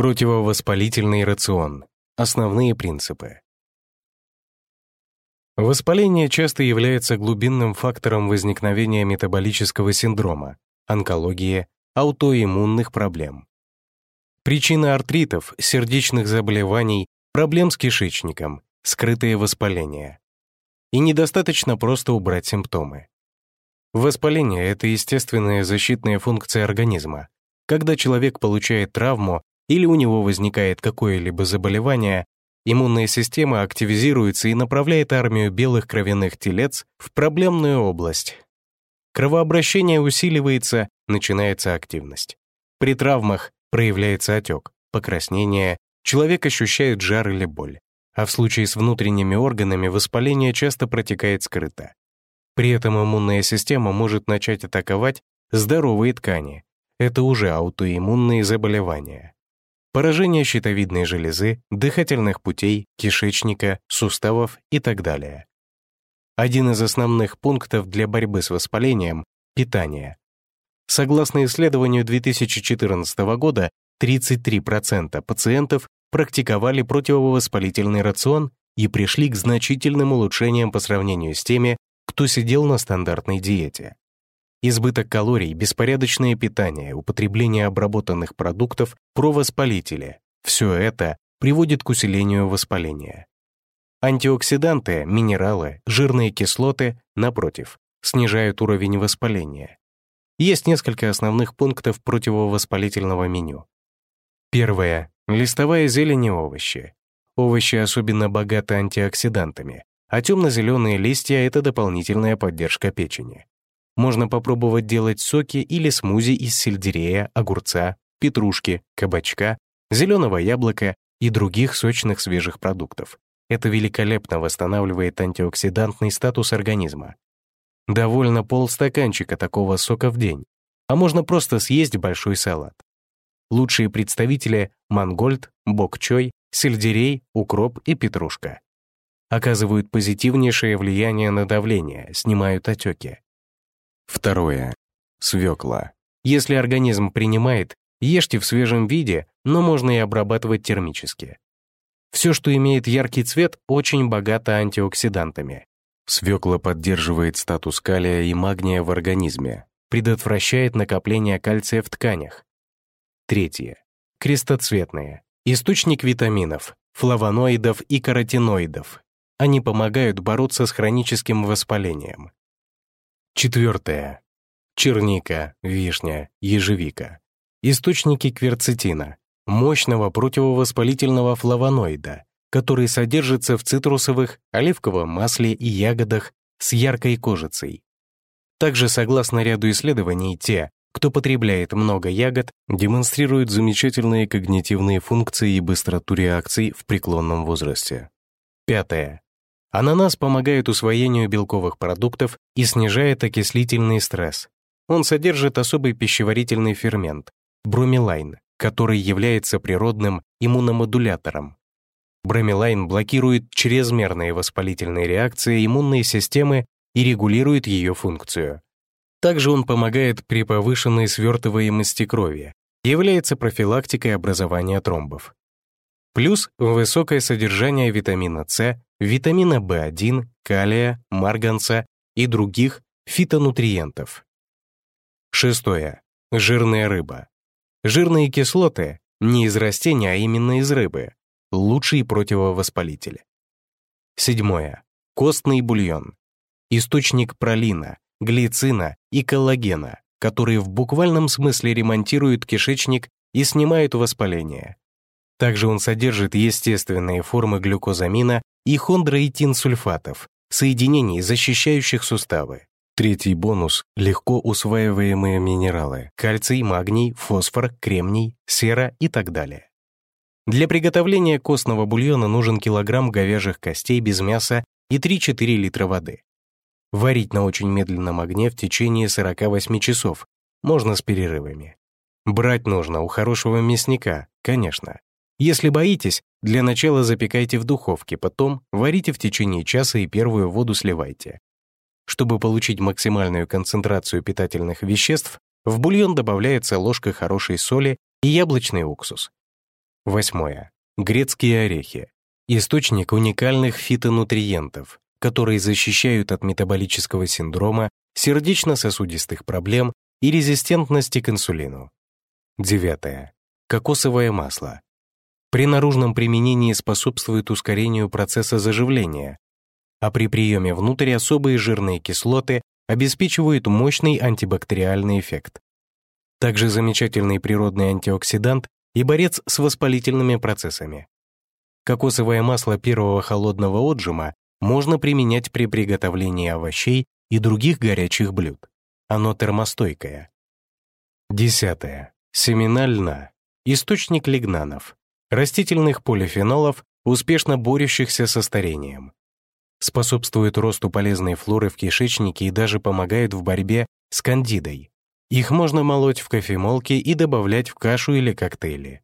Противовоспалительный рацион. Основные принципы. Воспаление часто является глубинным фактором возникновения метаболического синдрома, онкологии, аутоиммунных проблем. Причина артритов, сердечных заболеваний, проблем с кишечником, скрытые воспаления. И недостаточно просто убрать симптомы. Воспаление — это естественная защитная функция организма. Когда человек получает травму или у него возникает какое-либо заболевание, иммунная система активизируется и направляет армию белых кровяных телец в проблемную область. Кровообращение усиливается, начинается активность. При травмах проявляется отек, покраснение, человек ощущает жар или боль. А в случае с внутренними органами воспаление часто протекает скрыто. При этом иммунная система может начать атаковать здоровые ткани. Это уже аутоиммунные заболевания. Поражение щитовидной железы, дыхательных путей, кишечника, суставов и так далее. Один из основных пунктов для борьбы с воспалением — питание. Согласно исследованию 2014 года, 33% пациентов практиковали противовоспалительный рацион и пришли к значительным улучшениям по сравнению с теми, кто сидел на стандартной диете. Избыток калорий, беспорядочное питание, употребление обработанных продуктов, провоспалители — все это приводит к усилению воспаления. Антиоксиданты, минералы, жирные кислоты, напротив, снижают уровень воспаления. Есть несколько основных пунктов противовоспалительного меню. Первое. Листовая зелень и овощи. Овощи особенно богаты антиоксидантами, а темно-зеленые листья — это дополнительная поддержка печени. Можно попробовать делать соки или смузи из сельдерея, огурца, петрушки, кабачка, зеленого яблока и других сочных свежих продуктов. Это великолепно восстанавливает антиоксидантный статус организма. Довольно полстаканчика такого сока в день, а можно просто съесть большой салат. Лучшие представители — мангольд, бокчой, сельдерей, укроп и петрушка. Оказывают позитивнейшее влияние на давление, снимают отеки. Второе. Свекла. Если организм принимает, ешьте в свежем виде, но можно и обрабатывать термически. Все, что имеет яркий цвет, очень богато антиоксидантами. Свекла поддерживает статус калия и магния в организме, предотвращает накопление кальция в тканях. Третье. Крестоцветные. Источник витаминов, флавоноидов и каротиноидов. Они помогают бороться с хроническим воспалением. Четвертое. Черника, вишня, ежевика. Источники кверцетина, мощного противовоспалительного флавоноида, который содержится в цитрусовых, оливковом масле и ягодах с яркой кожицей. Также, согласно ряду исследований, те, кто потребляет много ягод, демонстрируют замечательные когнитивные функции и быстроту реакций в преклонном возрасте. Пятое. Ананас помогает усвоению белковых продуктов и снижает окислительный стресс. Он содержит особый пищеварительный фермент – бромелайн, который является природным иммуномодулятором. Бромелайн блокирует чрезмерные воспалительные реакции иммунной системы и регулирует ее функцию. Также он помогает при повышенной свертываемости крови, является профилактикой образования тромбов. Плюс высокое содержание витамина С, витамина В1, калия, марганца и других фитонутриентов. Шестое. Жирная рыба. Жирные кислоты не из растения, а именно из рыбы. Лучший противовоспалитель. Седьмое. Костный бульон. Источник пролина, глицина и коллагена, которые в буквальном смысле ремонтируют кишечник и снимают воспаление. Также он содержит естественные формы глюкозамина и хондроитинсульфатов, соединений, защищающих суставы. Третий бонус — легко усваиваемые минералы — кальций, магний, фосфор, кремний, сера и так далее. Для приготовления костного бульона нужен килограмм говяжьих костей без мяса и 3-4 литра воды. Варить на очень медленном огне в течение 48 часов, можно с перерывами. Брать нужно у хорошего мясника, конечно. Если боитесь, для начала запекайте в духовке, потом варите в течение часа и первую воду сливайте. Чтобы получить максимальную концентрацию питательных веществ, в бульон добавляется ложка хорошей соли и яблочный уксус. Восьмое. Грецкие орехи. Источник уникальных фитонутриентов, которые защищают от метаболического синдрома, сердечно-сосудистых проблем и резистентности к инсулину. Девятое. Кокосовое масло. При наружном применении способствует ускорению процесса заживления, а при приеме внутрь особые жирные кислоты обеспечивают мощный антибактериальный эффект. Также замечательный природный антиоксидант и борец с воспалительными процессами. Кокосовое масло первого холодного отжима можно применять при приготовлении овощей и других горячих блюд. Оно термостойкое. Десятое. Семена льна. Источник лигнанов. Растительных полифенолов, успешно борющихся со старением способствуют росту полезной флоры в кишечнике и даже помогают в борьбе с кандидой. Их можно молоть в кофемолке и добавлять в кашу или коктейли.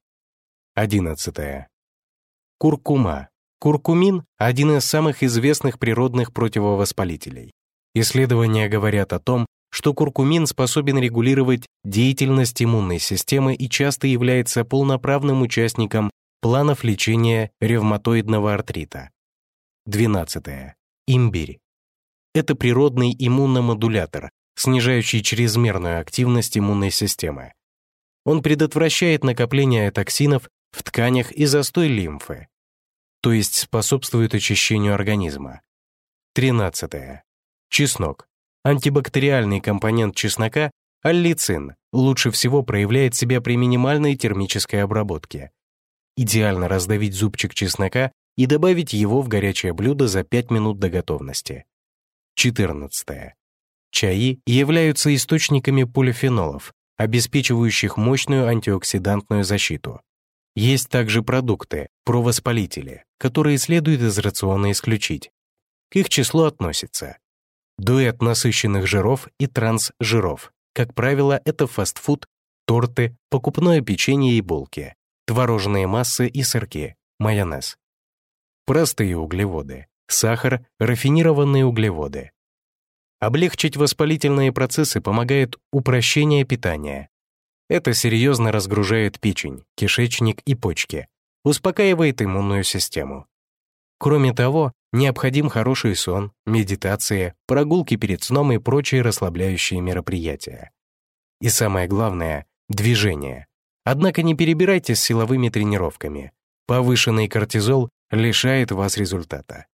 11. Куркума. Куркумин – один из самых известных природных противовоспалителей. Исследования говорят о том, что куркумин способен регулировать деятельность иммунной системы и часто является полноправным участником планов лечения ревматоидного артрита. 12. Имбирь. Это природный иммуномодулятор, снижающий чрезмерную активность иммунной системы. Он предотвращает накопление токсинов в тканях и застой лимфы, то есть способствует очищению организма. 13. Чеснок. Антибактериальный компонент чеснока, аллицин, лучше всего проявляет себя при минимальной термической обработке. Идеально раздавить зубчик чеснока и добавить его в горячее блюдо за 5 минут до готовности. 14. Чаи являются источниками полифенолов, обеспечивающих мощную антиоксидантную защиту. Есть также продукты, провоспалители, которые следует из рациона исключить. К их числу относятся дуэт насыщенных жиров и трансжиров. Как правило, это фастфуд, торты, покупное печенье и булки, творожные массы и сырки, майонез простые углеводы, сахар, рафинированные углеводы. Облегчить воспалительные процессы помогает упрощение питания. Это серьезно разгружает печень, кишечник и почки, успокаивает иммунную систему. Кроме того, необходим хороший сон, медитация, прогулки перед сном и прочие расслабляющие мероприятия. И самое главное — движение. Однако не перебирайте с силовыми тренировками. Повышенный кортизол лишает вас результата.